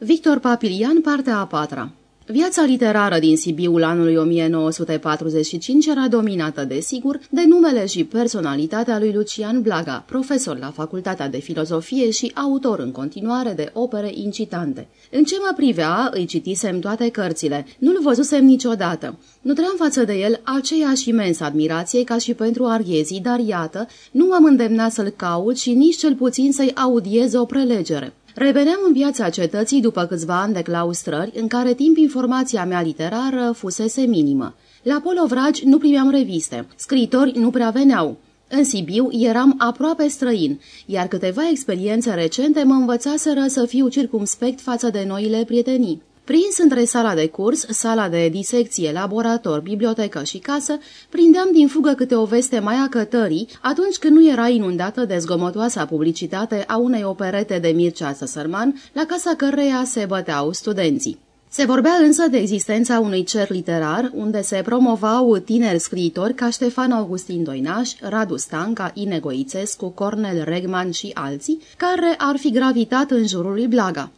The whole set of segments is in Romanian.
Victor Papilian, partea a patra Viața literară din Sibiul anului 1945 era dominată, desigur, de numele și personalitatea lui Lucian Blaga, profesor la Facultatea de Filozofie și autor în continuare de opere incitante. În ce mă privea, îi citisem toate cărțile, nu-l văzusem niciodată. Nutream față de el aceeași imensă admirație ca și pentru Arghezi, dar iată, nu m-am îndemnat să-l caut și nici cel puțin să-i audiez o prelegere. Reveneam în viața cetății după câțiva ani de claustrări, în care timp informația mea literară fusese minimă. La Polovragi nu primeam reviste, scriitori nu prea veneau. În Sibiu eram aproape străin, iar câteva experiențe recente mă învățaseră să fiu circumspect față de noile prietenii. Prins între sala de curs, sala de disecție, laborator, bibliotecă și casă, prindeam din fugă câte o veste mai a cătării atunci când nu era inundată de zgomotoasa publicitate a unei operete de Mircea Săsărman, la casa căreia se băteau studenții. Se vorbea însă de existența unui cer literar, unde se promovau tineri scriitori ca Ștefan Augustin Doinaș, Radu Stanca, Inego Ițescu, Cornel Regman și alții, care ar fi gravitat în jurul lui Blaga.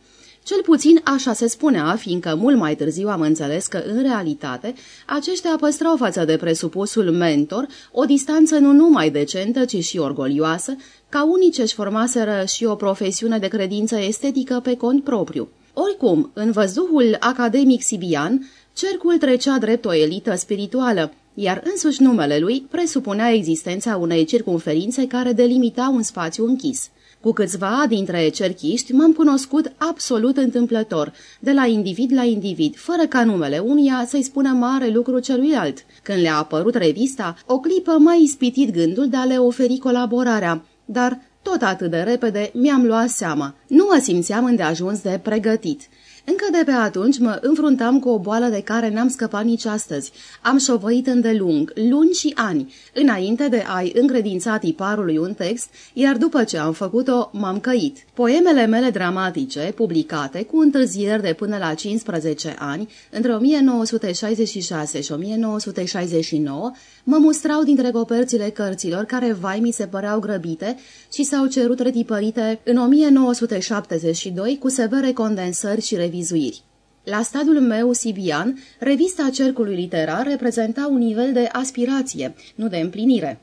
Cel puțin așa se spunea, fiindcă mult mai târziu am înțeles că, în realitate, aceștia păstrau față de presupusul mentor o distanță nu numai decentă, ci și orgolioasă, ca unii ce-și formaseră și o profesiune de credință estetică pe cont propriu. Oricum, în văzduhul academic sibian, cercul trecea drept o elită spirituală, iar însuși numele lui presupunea existența unei circunferințe care delimita un spațiu închis. Cu câțiva dintre cerchiști m-am cunoscut absolut întâmplător, de la individ la individ, fără ca numele unia să-i spună mare lucru celuilalt. Când le-a apărut revista, o clipă mai ispitit gândul de a le oferi colaborarea, dar tot atât de repede mi-am luat seama. Nu mă simțeam îndeajuns de pregătit. Încă de pe atunci mă înfruntam cu o boală de care n-am scăpat nici astăzi. Am șovăit îndelung, luni și ani, înainte de a-i încredința tiparului un text, iar după ce am făcut-o, m-am căit. Poemele mele dramatice, publicate cu întârzieri de până la 15 ani, între 1966 și 1969, mă mustrau dintre coperțile cărților care, vai, mi se păreau grăbite și s-au cerut retipărite în 1972 cu severe condensări și revizuiri. La stadiul meu sibian, revista Cercului Literar reprezenta un nivel de aspirație, nu de împlinire.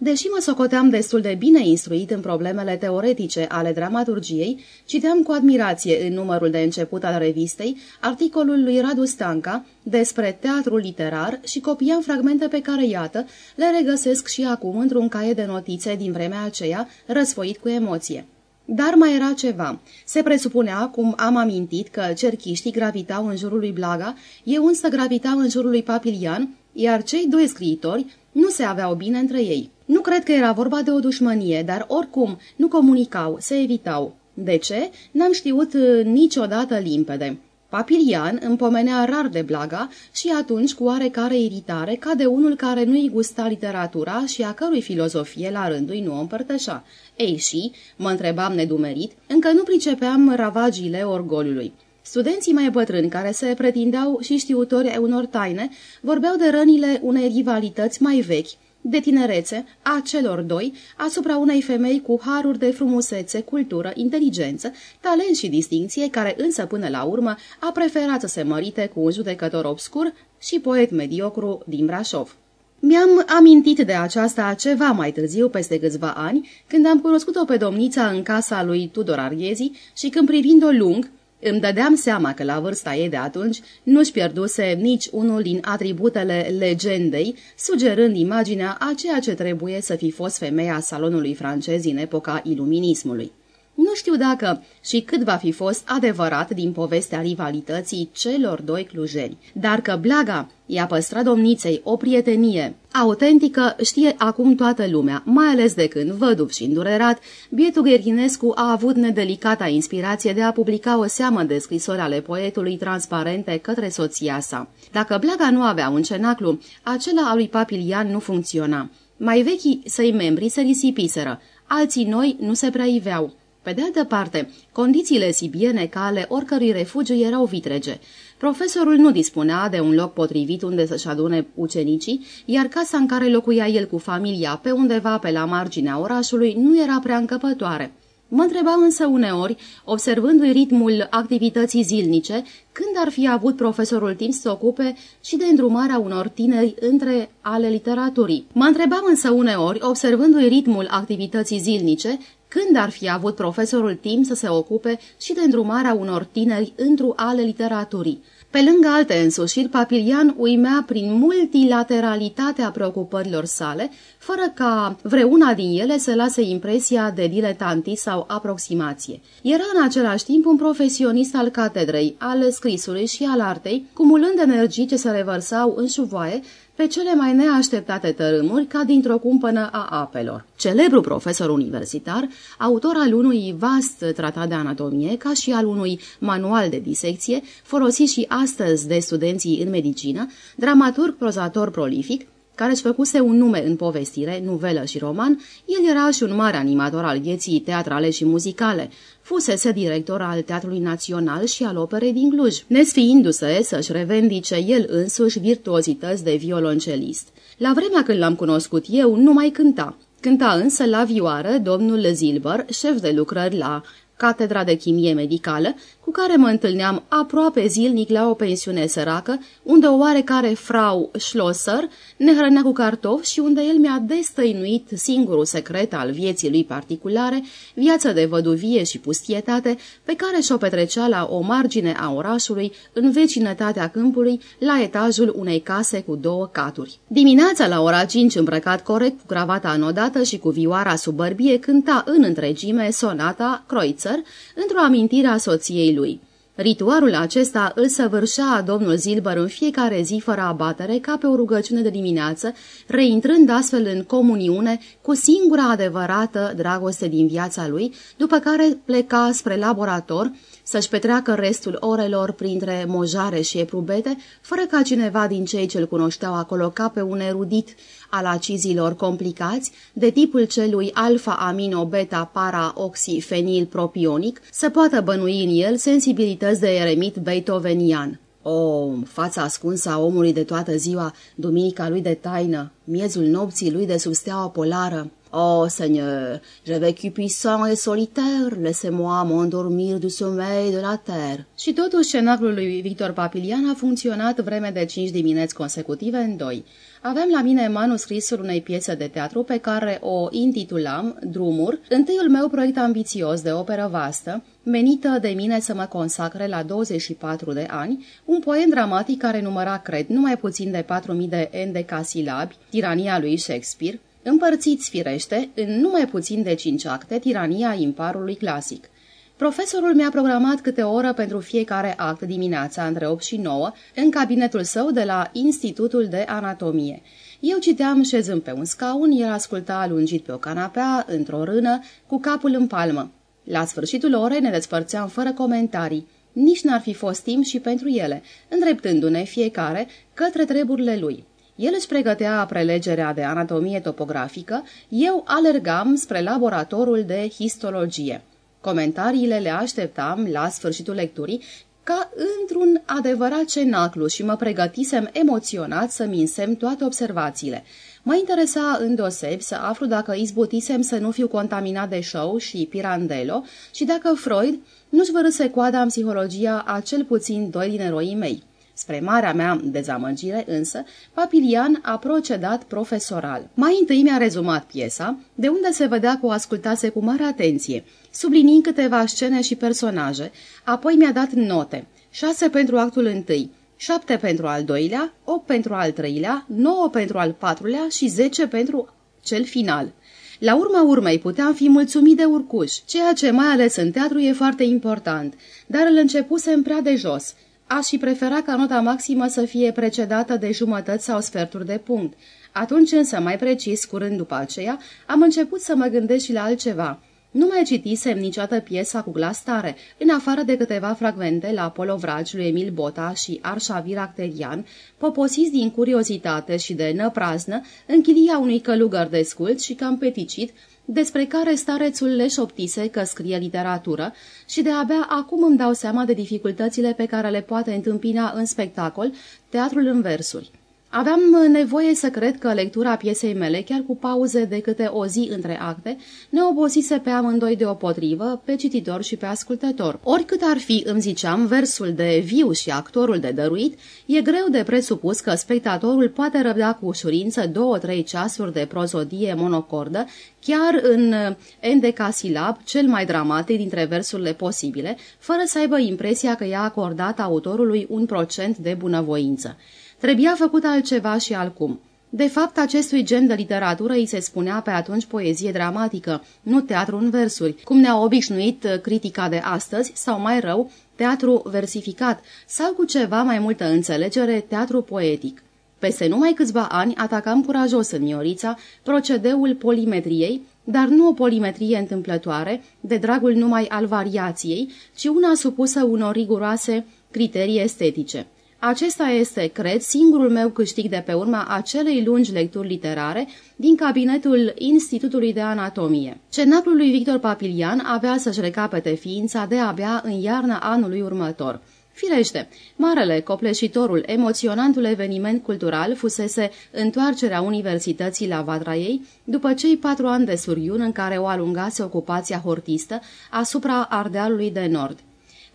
Deși mă socoteam destul de bine instruit în problemele teoretice ale dramaturgiei, citeam cu admirație în numărul de început al revistei articolul lui Radu Stanca despre teatrul literar și copiam fragmente pe care, iată, le regăsesc și acum într-un caie de notițe din vremea aceea, răsfoit cu emoție. Dar mai era ceva. Se presupunea, cum am amintit, că cerchiștii gravitau în jurul lui Blaga, eu însă gravitau în jurul lui Papilian, iar cei doi scriitori nu se aveau bine între ei. Nu cred că era vorba de o dușmănie, dar oricum nu comunicau, se evitau. De ce? N-am știut uh, niciodată limpede. Papilian împomenea rar de blaga și atunci cu oarecare iritare ca de unul care nu-i gusta literatura și a cărui filozofie la rândul nu o împărtășa. Ei și, mă întrebam nedumerit, încă nu pricepeam ravagiile orgoliului. Studenții mai bătrâni, care se pretindeau și știutori ai unor taine, vorbeau de rănile unei rivalități mai vechi, de tinerețe a celor doi asupra unei femei cu haruri de frumusețe, cultură, inteligență, talent și distinție, care însă până la urmă a preferat să se mărite cu un judecător obscur și poet mediocru din Brașov. Mi-am amintit de aceasta ceva mai târziu, peste câțiva ani, când am cunoscut-o pe domnița în casa lui Tudor Arghezi și când privind-o lung, îmi dădeam seama că la vârsta ei de atunci nu-și pierduse nici unul din atributele legendei, sugerând imaginea a ceea ce trebuie să fi fost femeia salonului francez în epoca iluminismului. Nu știu dacă și cât va fi fost adevărat din povestea rivalității celor doi clujeni, dar că Blaga i-a păstrat domniței o prietenie autentică știe acum toată lumea, mai ales de când, văduv și îndurerat, bietul Gherghinescu a avut nedelicata inspirație de a publica o seamă de scrisori ale poetului transparente către soția sa. Dacă Blaga nu avea un cenaclu, acela al lui Papilian nu funcționa. Mai vechii săi membri se risipiseră, alții noi nu se prea iveau. Pe de altă parte, condițiile sibiene ca ale oricărui refugiu erau vitrege. Profesorul nu dispunea de un loc potrivit unde să-și adune ucenicii, iar casa în care locuia el cu familia pe undeva pe la marginea orașului nu era prea încăpătoare. Mă întreba însă uneori, observându-i ritmul activității zilnice, când ar fi avut profesorul timp să se ocupe și de îndrumarea unor tineri între ale literaturii. Mă întrebam însă uneori, observându-i ritmul activității zilnice, când ar fi avut profesorul timp să se ocupe și de îndrumarea unor tineri într-o ale literaturii. Pe lângă alte însușiri, Papilian uimea prin multilateralitatea preocupărilor sale, fără ca vreuna din ele să lase impresia de diletanti sau aproximație. Era în același timp un profesionist al catedrei, al scrisului și al artei, cumulând energii ce se revărsau în șuvoaie pe cele mai neașteptate tărâmuri ca dintr-o cumpănă a apelor. Celebru profesor universitar, autor al unui vast tratat de anatomie, ca și al unui manual de disecție, folosit și astăzi de studenții în medicină, dramaturg, prozator prolific, care își făcuse un nume în povestire, nuvelă și roman, el era și un mare animator al vieții teatrale și muzicale. Fusese director al Teatrului Național și al Operei din Cluj, nesfiindu-se să-și revendice el însuși virtuozități de violoncelist. La vremea când l-am cunoscut eu, nu mai cânta. Cânta însă la vioară domnul Zilber, șef de lucrări la Catedra de Chimie Medicală, cu care mă întâlneam aproape zilnic la o pensiune săracă, unde o oarecare frau Schlosser ne hrănea cu cartofi și unde el mi-a destăinuit singurul secret al vieții lui particulare, viața de văduvie și pustietate, pe care și-o petrecea la o margine a orașului, în vecinătatea câmpului, la etajul unei case cu două caturi. Dimineața la ora 5, îmbrăcat corect, cu cravata anodată și cu vioara sub bărbie, cânta în întregime sonata Kreutzer, într-o amintire a soției lui. Ritualul acesta îl săvârșea domnul Zilber în fiecare zi fără abatere, ca pe o rugăciune de dimineață, reintrând astfel în comuniune cu singura adevărată dragoste din viața lui, după care pleca spre laborator să-și petreacă restul orelor printre mojare și eprubete, fără ca cineva din cei ce-l cunoșteau acolo ca pe un erudit al acizilor complicați, de tipul celui alfa-amino-beta-para-oxifenil-propionic, să poată bănui în el sensibilități de eremit beethovenian. O, fața ascunsă a omului de toată ziua, duminica lui de taină, miezul nopții lui de sub steaua polară, Oh, Seigneur, j'ai vécu puissant et solitaire, laissez-moi m'endormir du sommeil de la terre. Și totuși cenaclul lui Victor Papilian a funcționat vreme de cinci dimineți consecutive în doi. Avem la mine manuscrisul unei piese de teatru pe care o intitulam Drumuri, întâiul meu proiect ambițios de operă vastă, menită de mine să mă consacre la 24 de ani, un poem dramatic care număra, cred, numai puțin de 4.000 de endecasilabi, tirania lui Shakespeare, împărțiți firește în numai puțin de cinci acte tirania imparului clasic. Profesorul mi-a programat câte o oră pentru fiecare act dimineața între 8 și 9 în cabinetul său de la Institutul de Anatomie. Eu citeam șezând pe un scaun, el asculta alungit pe o canapea, într-o rână, cu capul în palmă. La sfârșitul orei ne despărțeam fără comentarii. Nici n-ar fi fost timp și pentru ele, îndreptându-ne fiecare către treburile lui. El își pregătea prelegerea de anatomie topografică, eu alergam spre laboratorul de histologie. Comentariile le așteptam la sfârșitul lecturii ca într-un adevărat cenaclu și mă pregătisem emoționat să-mi însem toate observațiile. Mă interesa îndosebi să aflu dacă izbutisem să nu fiu contaminat de show și Pirandello și dacă Freud nu-și vărâse coada în psihologia a cel puțin doi din eroii mei. Spre marea mea dezamăgire însă, Papilian a procedat profesoral. Mai întâi mi-a rezumat piesa, de unde se vedea că o ascultase cu mare atenție, subliniind câteva scene și personaje, apoi mi-a dat note, șase pentru actul întâi, șapte pentru al doilea, opt pentru al treilea, nouă pentru al patrulea și zece pentru cel final. La urma urmei puteam fi mulțumit de urcuș, ceea ce mai ales în teatru e foarte important, dar îl începusem prea de jos – Aș fi prefera ca nota maximă să fie precedată de jumătăți sau sferturi de punct. Atunci însă, mai precis, curând după aceea, am început să mă gândesc și la altceva. Nu mai citisem niciodată piesa cu glas tare, în afară de câteva fragmente la Polovragi lui Emil Bota și Arșavir Acterian, poposiți din curiozitate și de năpraznă, în chilia unui călugăr de scult și cam peticit, despre care starețul le șoptise că scrie literatură și de abia acum îmi dau seama de dificultățile pe care le poate întâmpina în spectacol teatrul în versuri. Aveam nevoie să cred că lectura piesei mele, chiar cu pauze de câte o zi între acte, ne obosise pe amândoi deopotrivă, pe cititor și pe ascultător. Oricât ar fi, îmi ziceam, versul de viu și actorul de dăruit, e greu de presupus că spectatorul poate răbda cu ușurință două-trei ceasuri de prozodie monocordă, chiar în endecasilab, cel mai dramatic dintre versurile posibile, fără să aibă impresia că i-a acordat autorului un procent de bunăvoință. Trebuia făcut altceva și alcum. De fapt, acestui gen de literatură îi se spunea pe atunci poezie dramatică, nu teatru în versuri, cum ne-a obișnuit uh, critica de astăzi, sau mai rău, teatru versificat, sau cu ceva mai multă înțelegere, teatru poetic. Peste numai câțiva ani atacam curajos în Miorița procedeul polimetriei, dar nu o polimetrie întâmplătoare, de dragul numai al variației, ci una supusă unor riguroase criterii estetice. Acesta este, cred, singurul meu câștig de pe urma acelei lungi lecturi literare din cabinetul Institutului de Anatomie. Cenaclul lui Victor Papilian avea să-și recapete ființa de abia în iarna anului următor. Firește, marele copleșitorul, emoționantul eveniment cultural fusese întoarcerea universității la vadra ei după cei patru ani de suriun în care o alungase ocupația hortistă asupra Ardealului de Nord.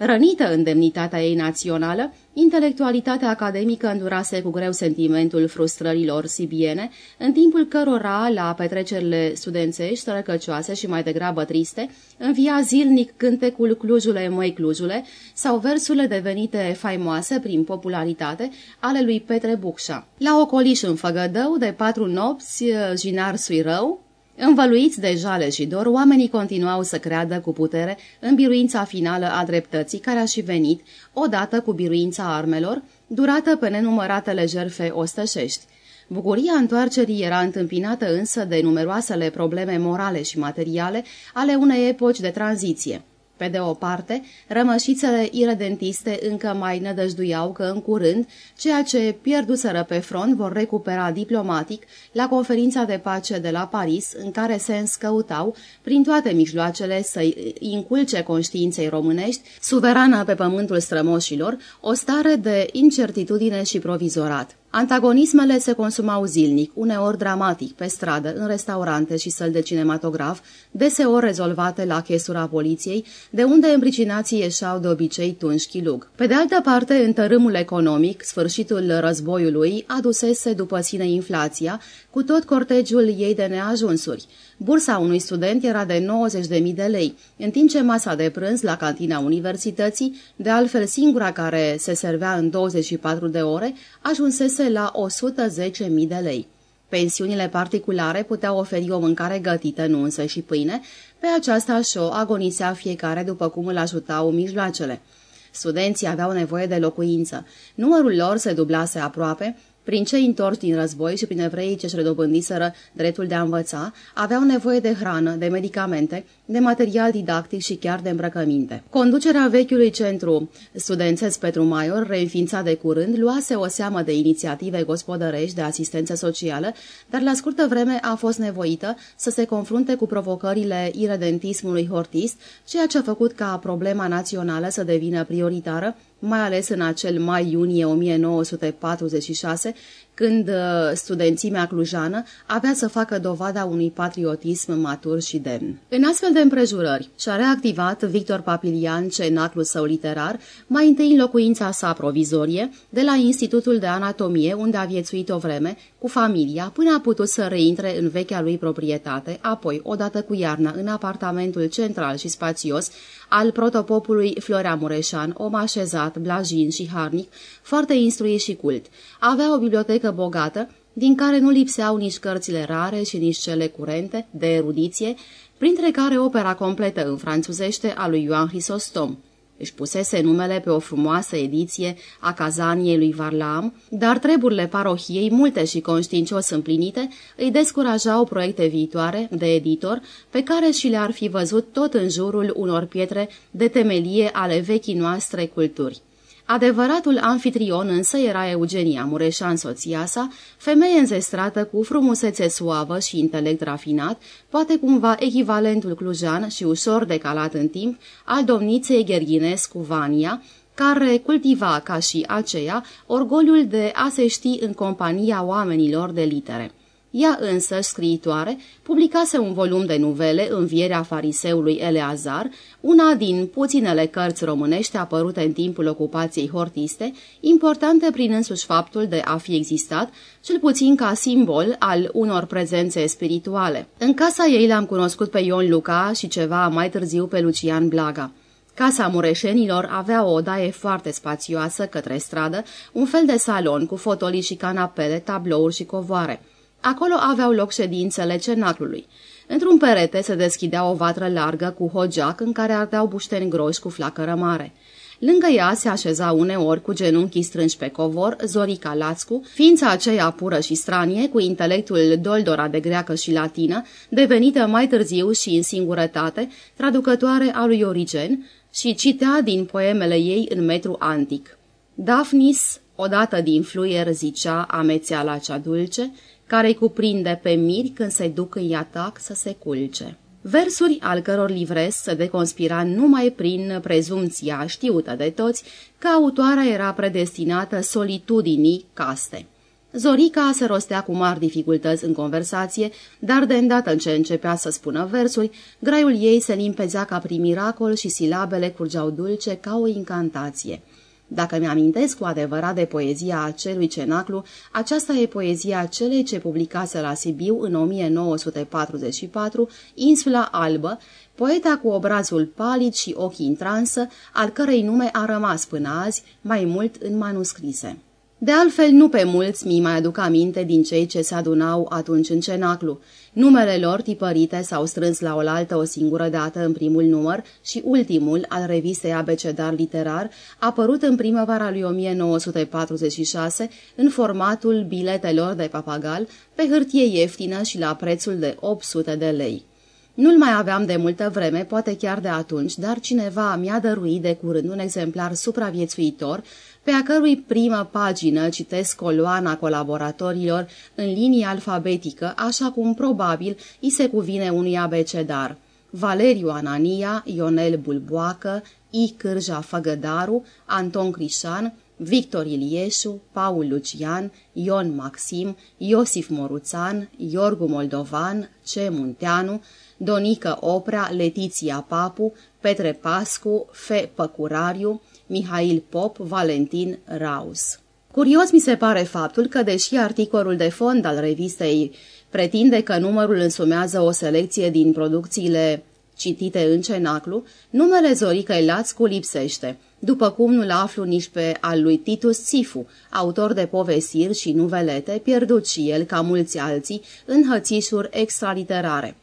Rănită în demnitatea ei națională, intelectualitatea academică îndurase cu greu sentimentul frustrărilor sibiene, în timpul cărora, la petrecerile studențești, răcăcioase și mai degrabă triste, învia zilnic cântecul Clujule, măi Clujule, sau versurile devenite faimoase prin popularitate ale lui Petre Bucșa. La ocoliș în făgădău de patru nopți, Jinar Suirău, Învăluiți de jale și dor, oamenii continuau să creadă cu putere în biruința finală a dreptății care a și venit, odată cu biruința armelor, durată pe nenumăratele jerfe ostășești. Bucuria întoarcerii era întâmpinată însă de numeroasele probleme morale și materiale ale unei epoci de tranziție. Pe de o parte, rămășițele iredentiste încă mai nădăjduiau că în curând, ceea ce pierduseră pe front vor recupera diplomatic la conferința de pace de la Paris, în care se înscăutau, prin toate mijloacele, să-i inculce conștiinței românești, suverană pe pământul strămoșilor, o stare de incertitudine și provizorat. Antagonismele se consumau zilnic, uneori dramatic, pe stradă, în restaurante și săli de cinematograf, deseori rezolvate la chesura poliției, de unde împricinații ieșeau de obicei tunși chilug. Pe de altă parte, în tărâmul economic, sfârșitul războiului adusese după sine inflația, cu tot cortegiul ei de neajunsuri. Bursa unui student era de 90.000 de lei, în timp ce masa de prânz la cantina universității, de altfel singura care se servea în 24 de ore, ajunsese la 110.000 de lei. Pensiunile particulare puteau oferi o mâncare gătită, nu însă și pâine, pe aceasta și o agonisea fiecare după cum îl ajutau mijloacele. Studenții aveau nevoie de locuință. Numărul lor se dublase aproape, prin cei întorși din război și prin evreii ce-și redobândiseră dreptul de a învăța, aveau nevoie de hrană, de medicamente, de material didactic și chiar de îmbrăcăminte. Conducerea vechiului centru studențesc Petru Maior, reînființat de curând, luase o seamă de inițiative gospodărești de asistență socială, dar la scurtă vreme a fost nevoită să se confrunte cu provocările iredentismului hortist, ceea ce a făcut ca problema națională să devină prioritară mai ales în acel mai-iunie 1946, când uh, studențimea clujană avea să facă dovada unui patriotism matur și demn. În astfel de împrejurări și-a reactivat Victor Papilian cenaclul său literar, mai întâi în locuința sa provizorie, de la Institutul de Anatomie, unde a viețuit o vreme, cu familia, până a putut să reintre în vechea lui proprietate, apoi, odată cu iarna, în apartamentul central și spațios al protopopului Florea Mureșan, om așezat, blajin și harnic, foarte instruit și cult. Avea o bibliotecă bogată, din care nu lipseau nici cărțile rare și nici cele curente, de erudiție, printre care opera completă în franțuzește a lui Ioan Hristostom. Își pusese numele pe o frumoasă ediție a cazaniei lui Varlam, dar treburile parohiei, multe și conștiincios împlinite, îi descurajau proiecte viitoare de editor, pe care și le-ar fi văzut tot în jurul unor pietre de temelie ale vechii noastre culturi. Adevăratul anfitrion însă era Eugenia Mureșan, soția sa, femeie înzestrată cu frumusețe suavă și intelect rafinat, poate cumva echivalentul clujan și ușor decalat în timp al domniței Gherghinescu Vania, care cultiva ca și aceea orgoliul de a se ști în compania oamenilor de litere. Ea însă, scriitoare, publicase un volum de nuvele, Învierea fariseului Eleazar, una din puținele cărți românești apărute în timpul ocupației hortiste, importante prin însuși faptul de a fi existat, cel puțin ca simbol al unor prezențe spirituale. În casa ei l-am cunoscut pe Ion Luca și ceva mai târziu pe Lucian Blaga. Casa mureșenilor avea o odaie foarte spațioasă către stradă, un fel de salon cu fotolii și canapele, tablouri și covoare. Acolo aveau loc ședințele cenaclului. Într-un perete se deschidea o vatră largă cu hogeac în care ardeau bușteni groși cu flacără mare. Lângă ea se așeza uneori cu genunchii strânși pe covor Zorica Lațcu, ființa aceea pură și stranie, cu intelectul doldora de greacă și latină, devenită mai târziu și în singurătate, traducătoare a lui Origen și citea din poemele ei în metru antic. Daphnis, odată din fluier, zicea amețeala cea dulce, care îi cuprinde pe miri când se duc în atac să se culce. Versuri al căror livres se deconspira numai prin prezumția știută de toți că autoarea era predestinată solitudinii caste. Zorica se rostea cu mari dificultăți în conversație, dar de îndată ce începea să spună versuri, graiul ei se limpezea ca prin miracol și silabele curgeau dulce ca o incantație. Dacă mi-amintesc cu adevărat de poezia acelui cenaclu, aceasta e poezia celei ce publicase la Sibiu în 1944, Insula Albă, poeta cu obrazul palid și ochii în transă, al cărei nume a rămas până azi, mai mult în manuscrise. De altfel, nu pe mulți mi mai aduc aminte din cei ce se adunau atunci în cenaclu. Numele lor tipărite s-au strâns la oaltă o singură dată în primul număr și ultimul, al revistei Abecedar Literar, apărut în primăvara lui 1946 în formatul biletelor de papagal, pe hârtie ieftină și la prețul de 800 de lei. Nu-l mai aveam de multă vreme, poate chiar de atunci, dar cineva mi-a dăruit de curând un exemplar supraviețuitor, pe a cărui primă pagină citesc coloana colaboratorilor în linie alfabetică, așa cum probabil îi se cuvine unui abecedar. Valeriu Anania, Ionel Bulboacă, I. Cârja Făgădaru, Anton Crișan, Victor Ilieșu, Paul Lucian, Ion Maxim, Iosif Moruțan, Iorgu Moldovan, C. Munteanu, Donică Oprea, Letiția Papu, Petre Pascu, Fe Păcurariu, Mihail Pop, Valentin Raus. Curios mi se pare faptul că, deși articolul de fond al revistei pretinde că numărul însumează o selecție din producțiile citite în cenaclu, numele Zorica Elațcu lipsește, după cum nu-l aflu nici pe al lui Titus Țifu, autor de povestiri și nuvelete, pierdut și el, ca mulți alții, în hățișuri extraliterare.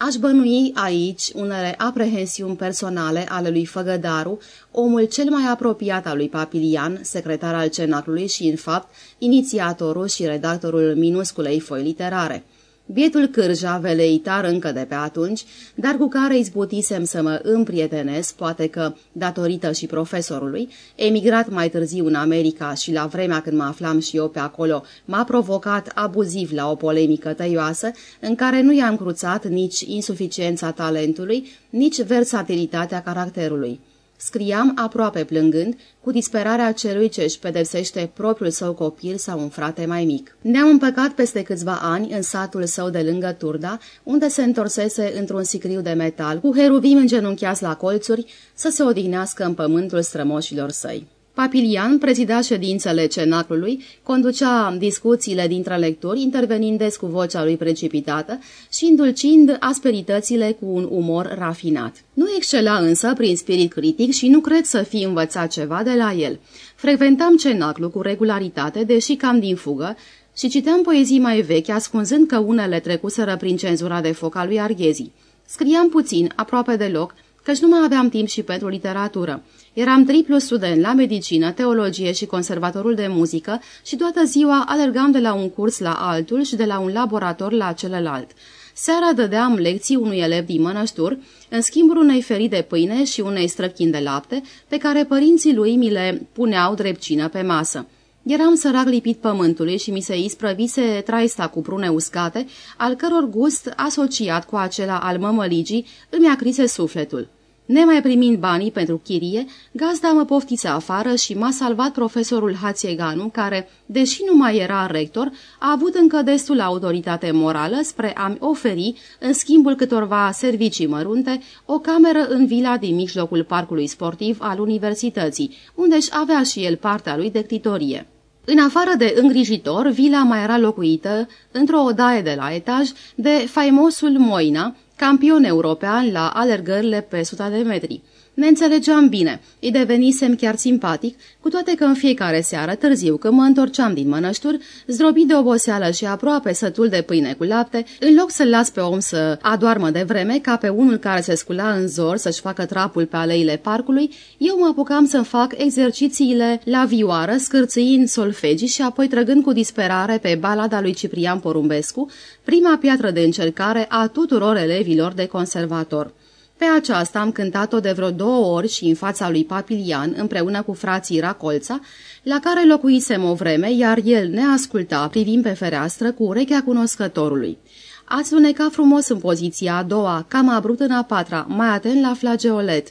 Aș bănui aici unele aprehensiuni personale ale lui Făgădaru, omul cel mai apropiat al lui Papilian, secretar al cenaclului și, în fapt, inițiatorul și redactorul minusculei foi literare bietul cârja veleitar încă de pe atunci, dar cu care izbutisem să mă împrietenesc, poate că, datorită și profesorului, emigrat mai târziu în America și la vremea când mă aflam și eu pe acolo, m-a provocat abuziv la o polemică tăioasă, în care nu i-am cruțat nici insuficiența talentului, nici versatilitatea caracterului. Scriam aproape plângând, cu disperarea celui ce își pedepsește propriul său copil sau un frate mai mic. Ne-am împăcat peste câțiva ani în satul său de lângă Turda, unde se întorsese într-un sicriu de metal, cu heruvim îngenunchiați la colțuri, să se odihnească în pământul strămoșilor săi. Papilian prezida ședințele cenaclului, conducea discuțiile dintre lectori, intervenind des cu vocea lui precipitată și îndulcind asperitățile cu un umor rafinat. Nu excela însă prin spirit critic și nu cred să fi învățat ceva de la el. Frecventam cenaclu cu regularitate, deși cam din fugă, și citeam poezii mai vechi, ascunzând că unele trecuseră prin cenzura de foc a lui Arghezi. Scriam puțin, aproape deloc, căci nu mai aveam timp și pentru literatură. Eram triplu student la medicină, teologie și conservatorul de muzică și toată ziua alergam de la un curs la altul și de la un laborator la celălalt. Seara dădeam lecții unui elev din mănăștur, în schimbul unei ferii de pâine și unei străchini de lapte, pe care părinții lui mi le puneau drepcină pe masă. Eram sărac lipit pământului și mi se isprăvise traista cu prune uscate, al căror gust, asociat cu acela al mămăligii, îmi acrise sufletul. Nemai primind banii pentru chirie, gazda mă poftiță afară și m-a salvat profesorul Hațieganu, care, deși nu mai era rector, a avut încă destul autoritate morală spre a-mi oferi, în schimbul câtorva servicii mărunte, o cameră în vila din mijlocul parcului sportiv al universității, unde își avea și el partea lui de ctitorie. În afară de îngrijitor, vila mai era locuită, într-o odaie de la etaj, de faimosul Moina, campion european la alergările pe 100 de metri. Ne înțelegeam bine, îi devenisem chiar simpatic, cu toate că în fiecare seară, târziu, când mă întorceam din mănășturi, zdrobit de oboseală și aproape sătul de pâine cu lapte, în loc să-l las pe om să adoarmă de vreme, ca pe unul care se scula în zor să-și facă trapul pe aleile parcului, eu mă apucam să-mi fac exercițiile la vioară, scârțâind solfegii și apoi trăgând cu disperare pe balada lui Ciprian Porumbescu, prima piatră de încercare a tuturor elevilor de conservator. Pe aceasta am cântat-o de vreo două ori și în fața lui Papilian, împreună cu frații Racolța, la care locuisem o vreme, iar el ne asculta privind pe fereastră cu urechea cunoscătorului. Ați luneca frumos în poziția a doua, cam abrut în a patra, mai atent la flageolet.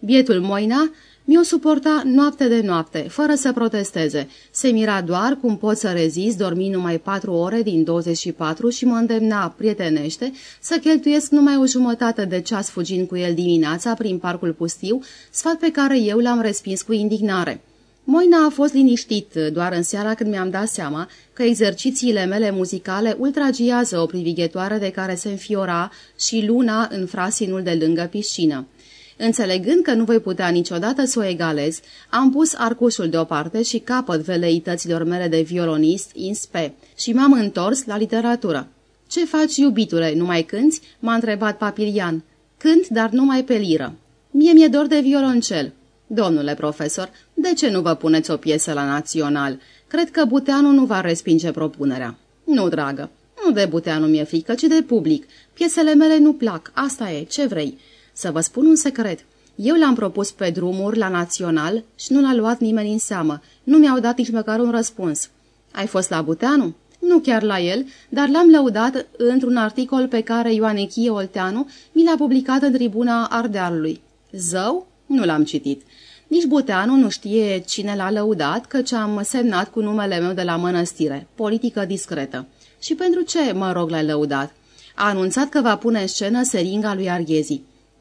Bietul Moina mi-o suporta noapte de noapte, fără să protesteze. Se mira doar cum pot să rezist dormi numai patru ore din 24 și mă îndemna prietenește să cheltuiesc numai o jumătate de ceas fugind cu el dimineața prin parcul pustiu, sfat pe care eu l-am respins cu indignare. Moina a fost liniștit doar în seara când mi-am dat seama că exercițiile mele muzicale ultragiază o privighetoare de care se înfiora și luna în frasinul de lângă piscină. Înțelegând că nu voi putea niciodată să o egalez, am pus arcușul deoparte și capăt veleităților mele de violonist in spe și m-am întors la literatură. Ce faci, iubitule, nu mai cânți?" m-a întrebat Papilian. Cânt, dar numai pe liră. Mie mi-e dor de violoncel." Domnule profesor, de ce nu vă puneți o piesă la național? Cred că Buteanu nu va respinge propunerea." Nu, dragă, nu de Buteanu mi-e frică, ci de public. Piesele mele nu plac, asta e, ce vrei." Să vă spun un secret. Eu l-am propus pe drumuri la național și nu l-a luat nimeni în seamă. Nu mi-au dat nici măcar un răspuns. Ai fost la Buteanu? Nu chiar la el, dar l-am lăudat într-un articol pe care Ioanechie Olteanu mi l-a publicat în tribuna Ardealului. Zău? Nu l-am citit. Nici Buteanu nu știe cine l-a lăudat, căci am semnat cu numele meu de la mănăstire, politică discretă. Și pentru ce, mă rog, l-a lăudat? A anunțat că va pune în scenă seringa lui Arghezi.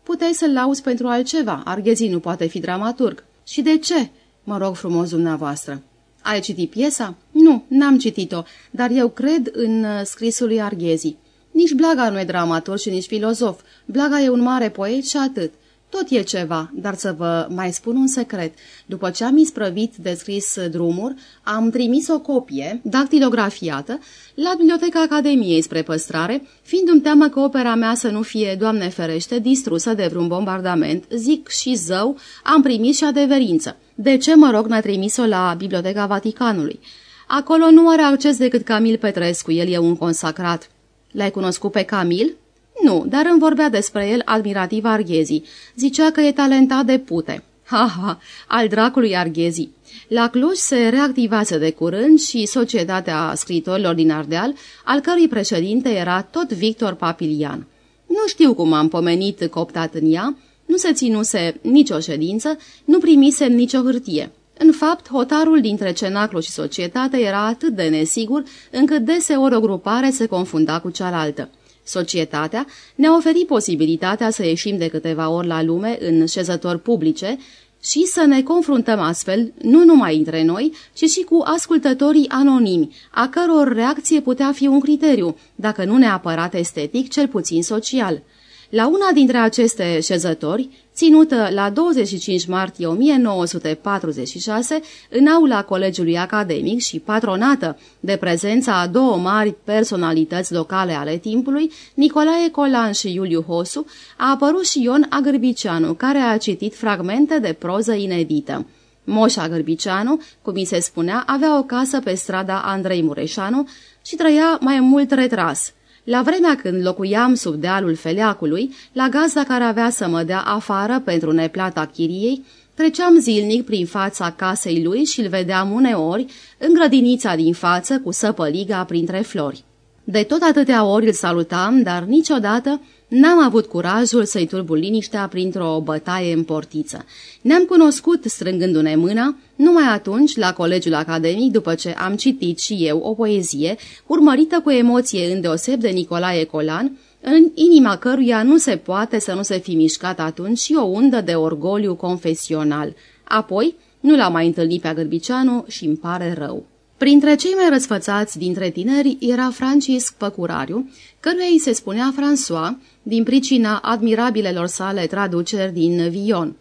Puteai să-l lauzi pentru altceva, Arghezi nu poate fi dramaturg. Și de ce? Mă rog frumos dumneavoastră. Ai citit piesa? Nu, n-am citit-o, dar eu cred în uh, scrisul lui Arghezi. Nici Blaga nu e dramaturg și nici filozof. Blaga e un mare poet și atât. Tot e ceva, dar să vă mai spun un secret. După ce am isprăvit de scris drumuri, am trimis o copie, dactilografiată, la Biblioteca Academiei spre păstrare, fiind-mi teamă că opera mea să nu fie, Doamne ferește, distrusă de vreun bombardament, zic și zău, am primit și adeverință. De ce, mă rog, n-a trimis-o la Biblioteca Vaticanului? Acolo nu are acces decât Camil Petrescu, el e un consacrat. L-ai cunoscut pe Camil? Nu, dar îmi vorbea despre el admirativ Arghezi. Zicea că e talentat de pute. Ha, ha, al dracului Arghezi. La Cluj se reactivează de curând și Societatea Scritorilor din Ardeal, al cărui președinte era tot Victor Papilian. Nu știu cum am pomenit coptat în ea, nu se ținuse nicio ședință, nu primisem nicio hârtie. În fapt, hotarul dintre cenaclu și societate era atât de nesigur, încât deseori o grupare se confunda cu cealaltă. Societatea ne-a oferit posibilitatea să ieșim de câteva ori la lume în șezători publice și să ne confruntăm astfel nu numai între noi, ci și cu ascultătorii anonimi, a căror reacție putea fi un criteriu, dacă nu neapărat estetic, cel puțin social. La una dintre aceste șezători, ținută la 25 martie 1946 în aula Colegiului Academic și patronată de prezența a două mari personalități locale ale timpului, Nicolae Colan și Iuliu Hosu, a apărut și Ion Agârbicianu, care a citit fragmente de proză inedită. Moșa Gârbicianu, cum mi se spunea, avea o casă pe strada Andrei Mureșanu și trăia mai mult retras – la vremea când locuiam sub dealul feleacului, la gazda care avea să mă dea afară pentru neplata chiriei, treceam zilnic prin fața casei lui și îl vedeam uneori în grădinița din față cu săpăliga printre flori. De tot atâtea ori îl salutam, dar niciodată N-am avut curajul să-i turbul liniștea printr-o bătaie în portiță. Ne-am cunoscut strângându-ne mâna numai atunci la colegiul academic după ce am citit și eu o poezie urmărită cu emoție îndeoseb de Nicolae Colan, în inima căruia nu se poate să nu se fi mișcat atunci și o undă de orgoliu confesional. Apoi nu l-am mai întâlnit pe Agârbiceanu și îmi pare rău. Printre cei mai răsfățați dintre tineri era Francisc Păcurariu, căruia îi se spunea François, din pricina admirabilelor sale traduceri din Vion.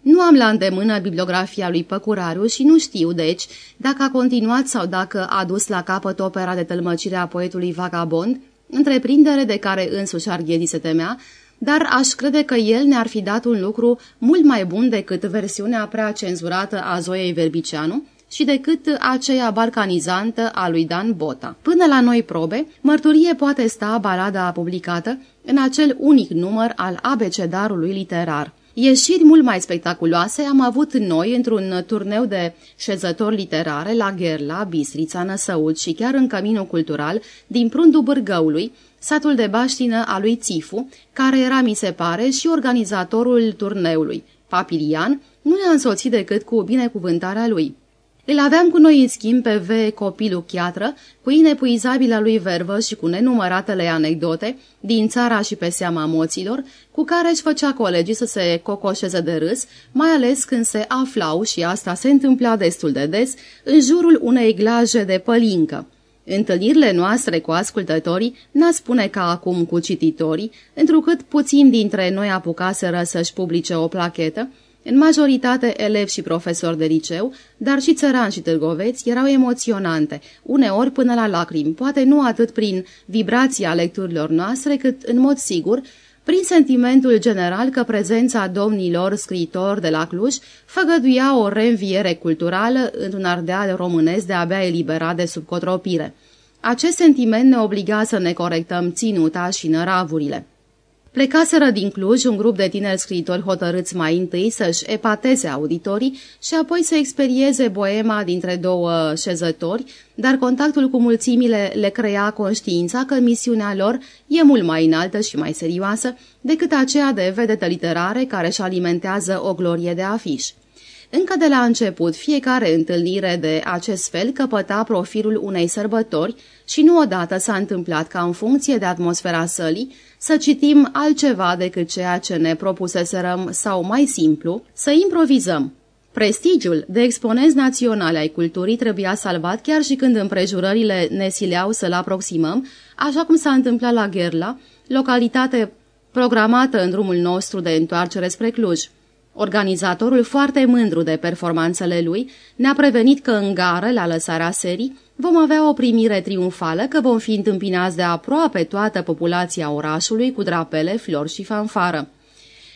Nu am la îndemână bibliografia lui Păcurariu și nu știu, deci, dacă a continuat sau dacă a dus la capăt opera de tălmăcire a poetului Vagabond, întreprindere de care însuși Arghezi se temea, dar aș crede că el ne-ar fi dat un lucru mult mai bun decât versiunea prea cenzurată a Zoiei Verbicianu, și decât aceea balcanizantă a lui Dan Bota. Până la noi probe, mărturie poate sta balada publicată în acel unic număr al abecedarului literar. Ieșiri mult mai spectaculoase am avut noi într-un turneu de șezători literare la Gherla, Bistrița, Năsăut și chiar în Căminul Cultural din prundul Bârgăului, satul de baștină a lui Țifu, care era, mi se pare, și organizatorul turneului. Papilian nu ne-a însoțit decât cu binecuvântarea lui. Îl aveam cu noi în schimb pe V. copilul chiatră, cu inepuizabila lui vervă și cu nenumăratele anecdote din țara și pe seama moților, cu care își făcea colegii să se cocoșeze de râs, mai ales când se aflau, și asta se întâmpla destul de des, în jurul unei glaje de pălincă. Întâlnirile noastre cu ascultătorii n-a spune ca acum cu cititorii, întrucât puțin dintre noi apucaseră să-și publice o plachetă, în majoritate elevi și profesori de liceu, dar și țărani și târgoveți erau emoționante, uneori până la lacrimi, poate nu atât prin vibrația lecturilor noastre, cât, în mod sigur, prin sentimentul general că prezența domnilor scriitori de la Cluj făgăduia o reînviere culturală într-un ardeal românesc de abia eliberat de subcotropire. Acest sentiment ne obliga să ne corectăm ținuta și năravurile. Plecaseră din Cluj un grup de tineri scriitori hotărâți mai întâi să-și epateze auditorii și apoi să experieze boema dintre două șezători, dar contactul cu mulțimile le crea conștiința că misiunea lor e mult mai înaltă și mai serioasă decât aceea de vedetă literare care își alimentează o glorie de afiș. Încă de la început, fiecare întâlnire de acest fel căpăta profilul unei sărbători și nu odată s-a întâmplat ca în funcție de atmosfera sălii să citim altceva decât ceea ce ne propuseserăm sau, mai simplu, să improvizăm. Prestigiul de exponenți naționale ai culturii trebuia salvat chiar și când împrejurările ne sileau să-l aproximăm, așa cum s-a întâmplat la Gherla, localitate programată în drumul nostru de întoarcere spre Cluj. Organizatorul, foarte mândru de performanțele lui, ne-a prevenit că în gară, la lăsarea serii, vom avea o primire triumfală, că vom fi întâmpinați de aproape toată populația orașului cu drapele, flori și fanfară.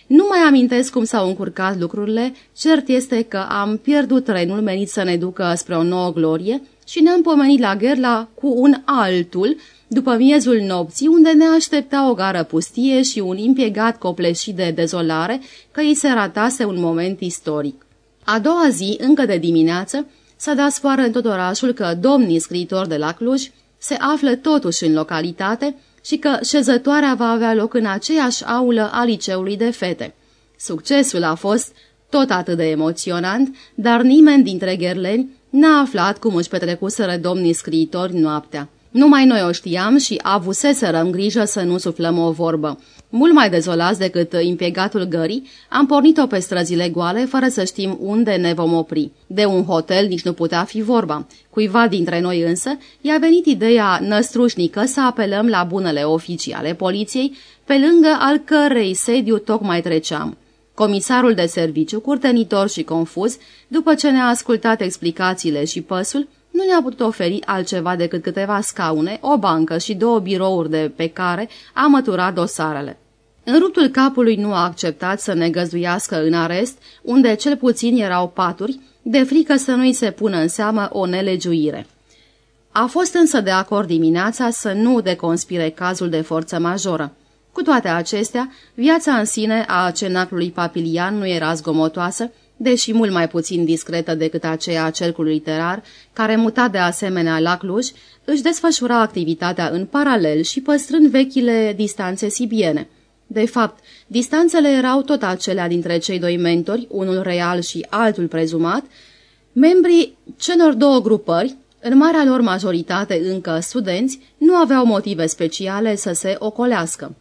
Nu mai amintesc cum s-au încurcat lucrurile, cert este că am pierdut trenul menit să ne ducă spre o nouă glorie și ne-am pomenit la Gherla cu un altul, după miezul nopții, unde ne aștepta o gară pustie și un impiegat copleșit de dezolare, că îi se ratase un moment istoric. A doua zi, încă de dimineață, s-a dat sfoară în tot orașul că domnii scriitori de la Cluj se află totuși în localitate și că șezătoarea va avea loc în aceeași aulă a liceului de fete. Succesul a fost tot atât de emoționant, dar nimeni dintre gherleni n-a aflat cum își petrecuseră domnii scriitori noaptea. Numai noi o știam și avuseserăm grijă să nu suflăm o vorbă. Mult mai dezolați decât impiegatul gării, am pornit-o pe străzile goale, fără să știm unde ne vom opri. De un hotel nici nu putea fi vorba. Cuiva dintre noi însă i-a venit ideea năstrușnică să apelăm la bunele oficii ale poliției, pe lângă al cărei sediu tocmai treceam. Comisarul de serviciu, curtenitor și confuz, după ce ne-a ascultat explicațiile și păsul, nu ne-a putut oferi altceva decât câteva scaune, o bancă și două birouri de pe care a măturat dosarele. În ruptul capului nu a acceptat să ne găzduiască în arest, unde cel puțin erau paturi, de frică să nu-i se pună în seamă o nelegiuire. A fost însă de acord dimineața să nu deconspire cazul de forță majoră. Cu toate acestea, viața în sine a cenaclului papilian nu era zgomotoasă, deși mult mai puțin discretă decât aceea a cercului literar, care muta de asemenea la Cluj, își desfășura activitatea în paralel și păstrând vechile distanțe sibiene. De fapt, distanțele erau tot acelea dintre cei doi mentori, unul real și altul prezumat, membrii celor două grupări, în marea lor majoritate încă studenți, nu aveau motive speciale să se ocolească.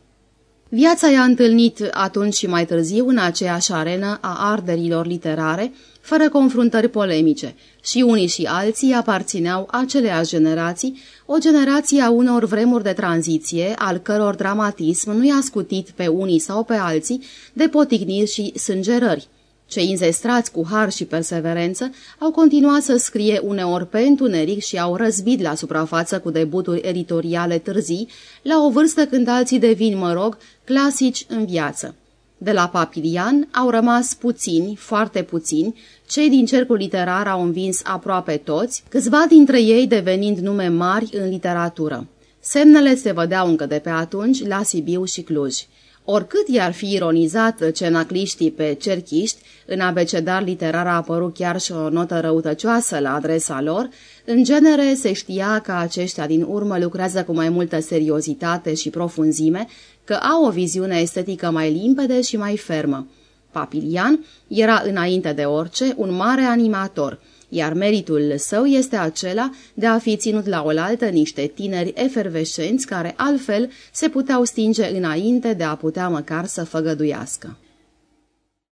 Viața i-a întâlnit atunci și mai târziu în aceeași arenă a arderilor literare, fără confruntări polemice, și unii și alții aparțineau aceleași generații, o generație a unor vremuri de tranziție, al căror dramatism nu i-a scutit pe unii sau pe alții de potigniri și sângerări. Cei înzestrați cu har și perseverență au continuat să scrie uneori pe întuneric și au răzbit la suprafață cu debuturi editoriale târzii, la o vârstă când alții devin, mă rog, clasici în viață. De la Papilian au rămas puțini, foarte puțini, cei din cercul literar au învins aproape toți, câțiva dintre ei devenind nume mari în literatură. Semnele se vedeau încă de pe atunci la Sibiu și Cluj. Oricât i-ar fi ironizat cenacliștii pe cerchiști, în abecedar literar a apărut chiar și o notă răutăcioasă la adresa lor, în genere se știa că aceștia din urmă lucrează cu mai multă seriozitate și profunzime, că au o viziune estetică mai limpede și mai fermă. Papilian era înainte de orice un mare animator – iar meritul său este acela de a fi ținut la oaltă niște tineri efervescenți care altfel se puteau stinge înainte de a putea măcar să făgăduiască.